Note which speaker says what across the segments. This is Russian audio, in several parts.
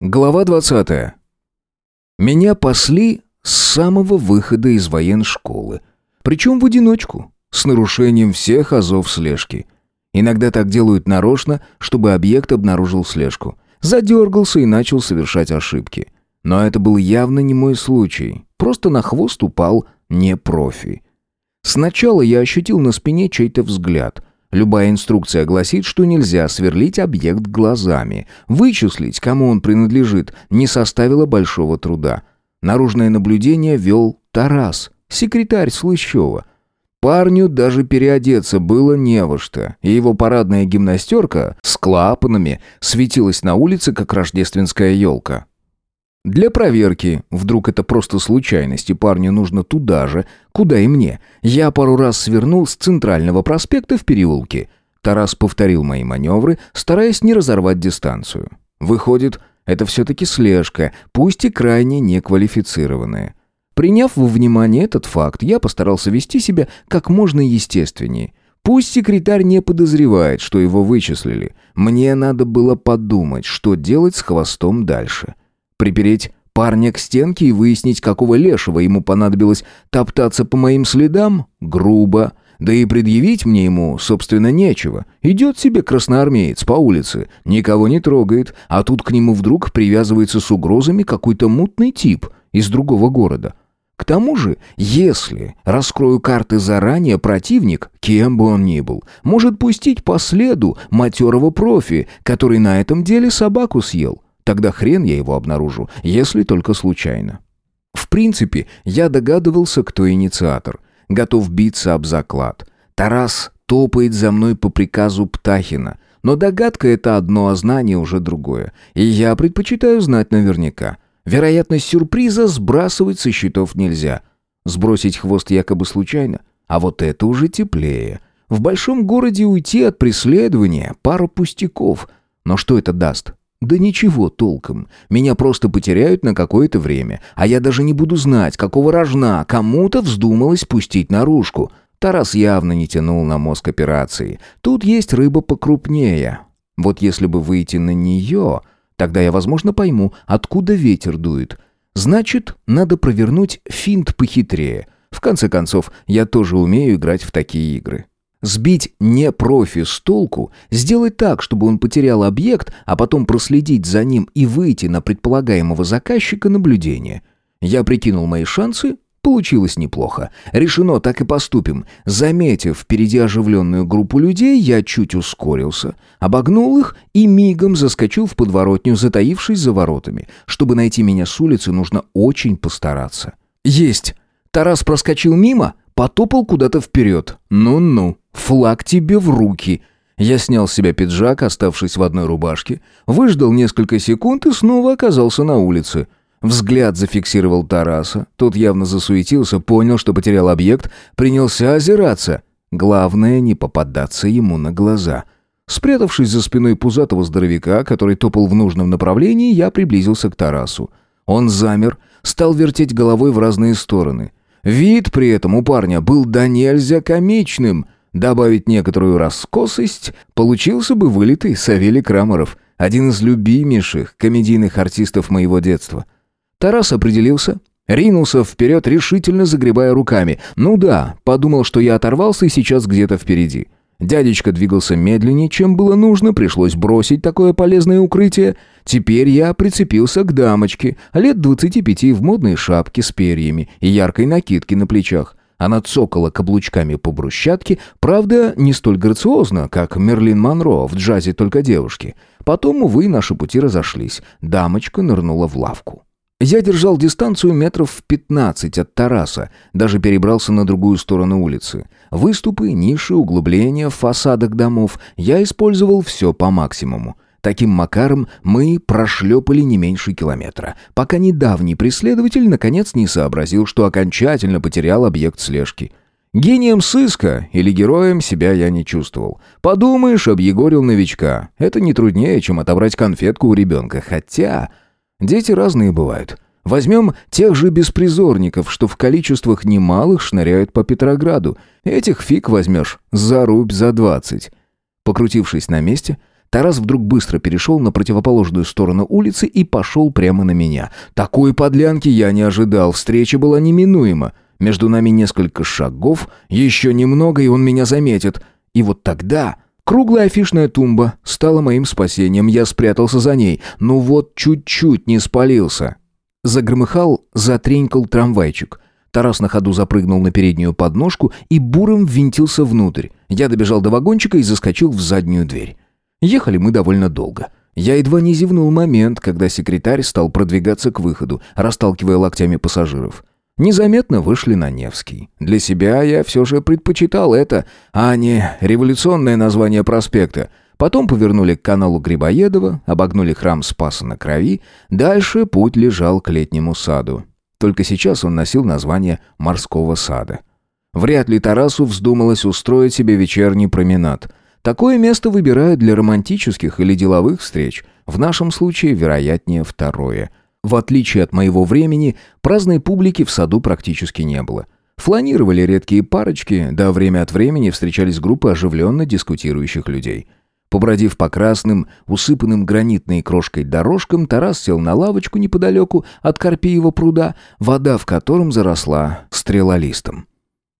Speaker 1: Глава 20. Меня пасли с самого выхода из военшколы. Причем в одиночку, с нарушением всех азов слежки. Иногда так делают нарочно, чтобы объект обнаружил слежку. Задергался и начал совершать ошибки. Но это был явно не мой случай. Просто на хвост упал не профи. Сначала я ощутил на спине чей-то взгляд — Любая инструкция гласит, что нельзя сверлить объект глазами. Вычислить, кому он принадлежит, не составило большого труда. Наружное наблюдение вел Тарас, секретарь Слыщева. Парню даже переодеться было не во что, и его парадная гимнастерка с клапанами светилась на улице, как рождественская елка. Для проверки, вдруг это просто случайность, и парню нужно туда же, куда и мне, я пару раз свернул с центрального проспекта в переулке. Тарас повторил мои маневры, стараясь не разорвать дистанцию. Выходит, это все-таки слежка, пусть и крайне неквалифицированная. Приняв во внимание этот факт, я постарался вести себя как можно естественнее. Пусть секретарь не подозревает, что его вычислили. Мне надо было подумать, что делать с хвостом дальше. Припереть парня к стенке и выяснить, какого лешего ему понадобилось топтаться по моим следам? Грубо. Да и предъявить мне ему, собственно, нечего. Идет себе красноармеец по улице, никого не трогает, а тут к нему вдруг привязывается с угрозами какой-то мутный тип из другого города. К тому же, если раскрою карты заранее, противник, кем бы он ни был, может пустить по следу матерого профи, который на этом деле собаку съел. Тогда хрен я его обнаружу, если только случайно. В принципе, я догадывался, кто инициатор. Готов биться об заклад. Тарас топает за мной по приказу Птахина. Но догадка — это одно, а знание уже другое. И я предпочитаю знать наверняка. Вероятность сюрприза сбрасывать со счетов нельзя. Сбросить хвост якобы случайно? А вот это уже теплее. В большом городе уйти от преследования — пара пустяков. Но что это даст? Да ничего толком. Меня просто потеряют на какое-то время, а я даже не буду знать, какого рожна кому-то вздумалось пустить наружку. Тарас явно не тянул на мозг операции. Тут есть рыба покрупнее. Вот если бы выйти на нее, тогда я, возможно, пойму, откуда ветер дует. Значит, надо провернуть финт похитрее. В конце концов, я тоже умею играть в такие игры. Сбить не профи с толку, сделать так, чтобы он потерял объект, а потом проследить за ним и выйти на предполагаемого заказчика наблюдения. Я прикинул мои шансы, получилось неплохо. Решено, так и поступим. Заметив впереди оживленную группу людей, я чуть ускорился, обогнул их и мигом заскочил в подворотню, затаившись за воротами. Чтобы найти меня с улицы, нужно очень постараться. Есть! Тарас проскочил мимо, потопал куда-то вперед. Ну-ну. Флаг тебе в руки!» Я снял с себя пиджак, оставшись в одной рубашке, выждал несколько секунд и снова оказался на улице. Взгляд зафиксировал Тараса. Тот явно засуетился, понял, что потерял объект, принялся озираться. Главное, не попадаться ему на глаза. Спрятавшись за спиной пузатого здоровяка, который топал в нужном направлении, я приблизился к Тарасу. Он замер, стал вертеть головой в разные стороны. Вид при этом у парня был до нельзя комичным — Добавить некоторую раскосость, получился бы вылитый Савелий Крамаров, один из любимейших комедийных артистов моего детства. Тарас определился, ринулся вперед, решительно загребая руками. Ну да, подумал, что я оторвался и сейчас где-то впереди. Дядечка двигался медленнее, чем было нужно, пришлось бросить такое полезное укрытие. Теперь я прицепился к дамочке, лет двадцати пяти в модной шапке с перьями и яркой накидке на плечах. Она цокала каблучками по брусчатке, правда, не столь грациозно, как Мерлин Монро в джазе «Только девушки». Потом, увы, наши пути разошлись. Дамочка нырнула в лавку. Я держал дистанцию метров в пятнадцать от Тараса, даже перебрался на другую сторону улицы. Выступы, ниши, углубления в фасадах домов я использовал все по максимуму. Таким макаром мы прошлепали не меньше километра, пока недавний преследователь наконец не сообразил, что окончательно потерял объект слежки. Гением сыска или героем себя я не чувствовал. Подумаешь, объегорил новичка. Это не труднее, чем отобрать конфетку у ребенка. Хотя дети разные бывают. Возьмем тех же беспризорников, что в количествах немалых шныряют по Петрограду. Этих фиг возьмешь за рубь за двадцать. Покрутившись на месте, Тарас вдруг быстро перешел на противоположную сторону улицы и пошел прямо на меня. Такой подлянки я не ожидал, встреча была неминуема. Между нами несколько шагов, еще немного, и он меня заметит. И вот тогда... Круглая афишная тумба стала моим спасением, я спрятался за ней. Ну вот чуть-чуть не спалился. Загромыхал, затренькал трамвайчик. Тарас на ходу запрыгнул на переднюю подножку и буром ввинтился внутрь. Я добежал до вагончика и заскочил в заднюю дверь. Ехали мы довольно долго. Я едва не зевнул момент, когда секретарь стал продвигаться к выходу, расталкивая локтями пассажиров. Незаметно вышли на Невский. Для себя я все же предпочитал это, а не революционное название проспекта. Потом повернули к каналу Грибоедова, обогнули храм Спаса на Крови. Дальше путь лежал к летнему саду. Только сейчас он носил название «Морского сада». Вряд ли Тарасу вздумалось устроить себе вечерний променад. Такое место выбирают для романтических или деловых встреч. В нашем случае, вероятнее, второе – в отличие от моего времени, праздной публики в саду практически не было. Фланировали редкие парочки, да время от времени встречались группы оживленно дискутирующих людей. Побродив по красным, усыпанным гранитной крошкой дорожкам, Тарас сел на лавочку неподалеку от Карпиева пруда, вода в котором заросла стрелолистом.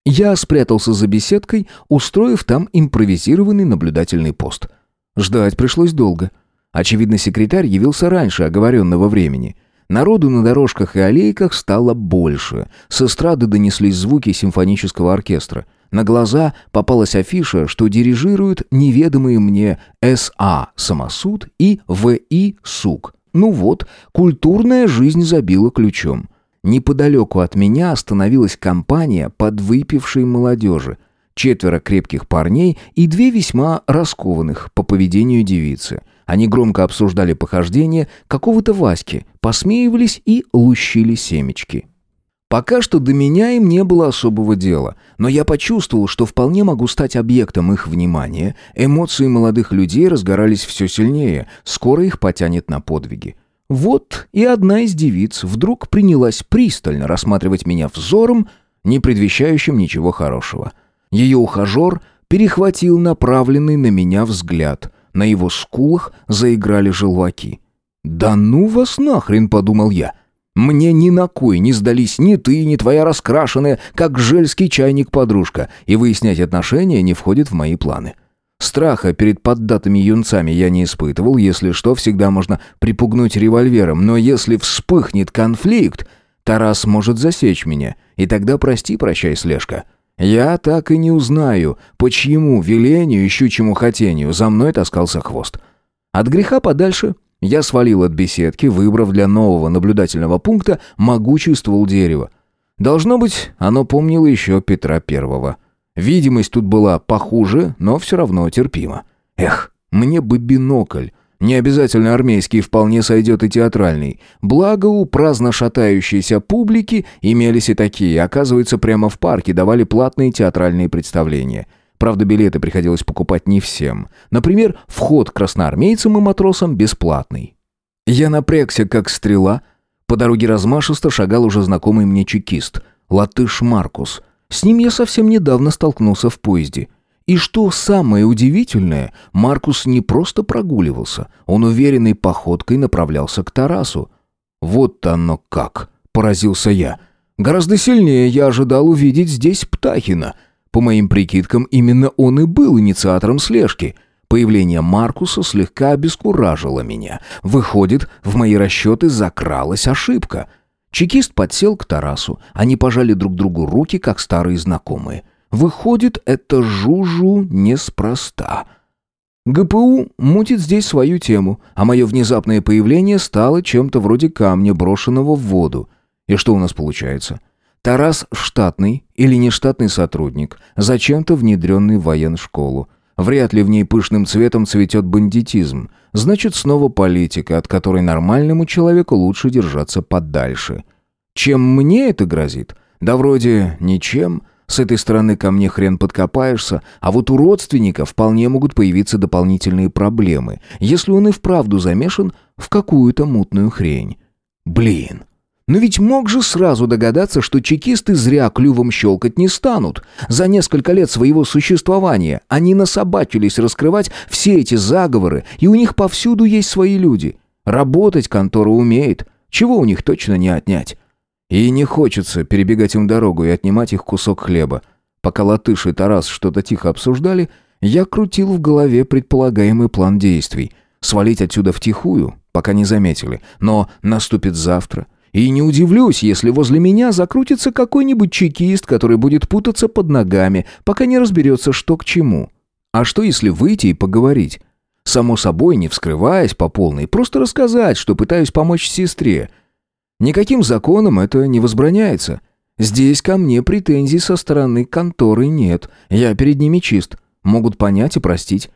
Speaker 1: Я спрятался за беседкой, устроив там импровизированный наблюдательный пост. Ждать пришлось долго. Очевидно, секретарь явился раньше оговоренного времени — Народу на дорожках и аллейках стало больше. С эстрады донеслись звуки симфонического оркестра. На глаза попалась афиша, что дирижируют неведомые мне С.А. Самосуд и В.И. Сук. Ну вот, культурная жизнь забила ключом. Неподалеку от меня остановилась компания подвыпившей молодежи. Четверо крепких парней и две весьма раскованных по поведению девицы – они громко обсуждали похождения какого-то Васьки, посмеивались и лущили семечки. Пока что до меня им не было особого дела, но я почувствовал, что вполне могу стать объектом их внимания. Эмоции молодых людей разгорались все сильнее, скоро их потянет на подвиги. Вот и одна из девиц вдруг принялась пристально рассматривать меня взором, не предвещающим ничего хорошего. Ее ухажер перехватил направленный на меня взгляд. На его скулах заиграли желваки. «Да ну вас нахрен!» — подумал я. «Мне ни на кой не сдались ни ты, ни твоя раскрашенная, как жельский чайник подружка, и выяснять отношения не входит в мои планы». Страха перед поддатыми юнцами я не испытывал, если что, всегда можно припугнуть револьвером, но если вспыхнет конфликт, Тарас может засечь меня, и тогда прости-прощай, слежка. Я так и не узнаю, по чьему велению и щучьему хотению за мной таскался хвост. От греха подальше я свалил от беседки, выбрав для нового наблюдательного пункта могучий ствол дерева. Должно быть, оно помнило еще Петра Первого. Видимость тут была похуже, но все равно терпимо. Эх, мне бы бинокль, не обязательно армейский, вполне сойдет и театральный. Благо у праздно шатающейся публики имелись и такие. Оказывается, прямо в парке давали платные театральные представления. Правда, билеты приходилось покупать не всем. Например, вход красноармейцам и матросам бесплатный. Я напрягся, как стрела. По дороге размашисто шагал уже знакомый мне чекист. Латыш Маркус. С ним я совсем недавно столкнулся в поезде. И что самое удивительное, Маркус не просто прогуливался, он уверенной походкой направлялся к Тарасу. «Вот оно как!» — поразился я. «Гораздо сильнее я ожидал увидеть здесь Птахина. По моим прикидкам, именно он и был инициатором слежки». Появление Маркуса слегка обескуражило меня. Выходит, в мои расчеты закралась ошибка. Чекист подсел к Тарасу. Они пожали друг другу руки, как старые знакомые. Выходит, это Жужу неспроста. ГПУ мутит здесь свою тему, а мое внезапное появление стало чем-то вроде камня, брошенного в воду. И что у нас получается? Тарас штатный или нештатный сотрудник, зачем-то внедренный в военшколу. Вряд ли в ней пышным цветом цветет бандитизм. Значит, снова политика, от которой нормальному человеку лучше держаться подальше. Чем мне это грозит? Да вроде ничем. С этой стороны ко мне хрен подкопаешься, а вот у родственника вполне могут появиться дополнительные проблемы, если он и вправду замешан в какую-то мутную хрень. Блин, Но ведь мог же сразу догадаться, что чекисты зря клювом щелкать не станут. За несколько лет своего существования они насобачились раскрывать все эти заговоры, и у них повсюду есть свои люди. Работать контора умеет, чего у них точно не отнять. И не хочется перебегать им дорогу и отнимать их кусок хлеба. Пока Латыш и Тарас что-то тихо обсуждали, я крутил в голове предполагаемый план действий. Свалить отсюда втихую, пока не заметили. Но наступит завтра. И не удивлюсь, если возле меня закрутится какой-нибудь чекист, который будет путаться под ногами, пока не разберется, что к чему. А что, если выйти и поговорить? Само собой, не вскрываясь по полной, просто рассказать, что пытаюсь помочь сестре. Никаким законом это не возбраняется. Здесь ко мне претензий со стороны конторы нет. Я перед ними чист. Могут понять и простить.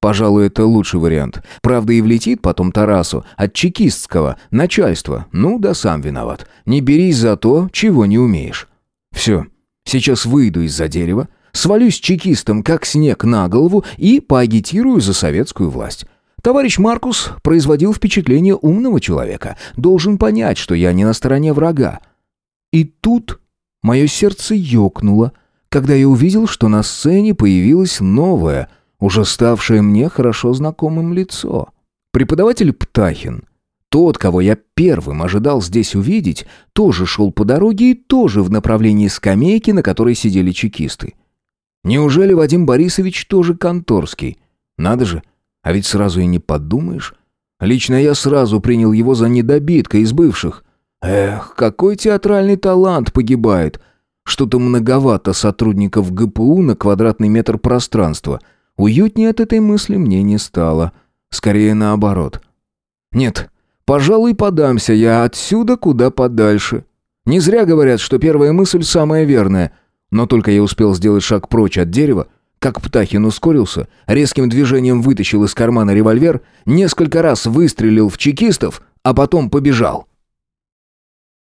Speaker 1: Пожалуй, это лучший вариант. Правда, и влетит потом Тарасу от чекистского начальства. Ну да сам виноват. Не берись за то, чего не умеешь. Все. Сейчас выйду из-за дерева, свалюсь чекистом, как снег на голову, и поагитирую за советскую власть. Товарищ Маркус производил впечатление умного человека. Должен понять, что я не на стороне врага. И тут мое сердце ёкнуло, когда я увидел, что на сцене появилось новое, уже ставшее мне хорошо знакомым лицо. Преподаватель Птахин, тот, кого я первым ожидал здесь увидеть, тоже шел по дороге и тоже в направлении скамейки, на которой сидели чекисты. Неужели Вадим Борисович тоже конторский? Надо же, а ведь сразу и не подумаешь. Лично я сразу принял его за недобитка из бывших. Эх, какой театральный талант погибает. Что-то многовато сотрудников ГПУ на квадратный метр пространства. Уютнее от этой мысли мне не стало. Скорее наоборот. Нет, пожалуй, подамся я отсюда куда подальше. Не зря говорят, что первая мысль самая верная. Но только я успел сделать шаг прочь от дерева, как Птахин ускорился, резким движением вытащил из кармана револьвер, несколько раз выстрелил в чекистов, а потом побежал.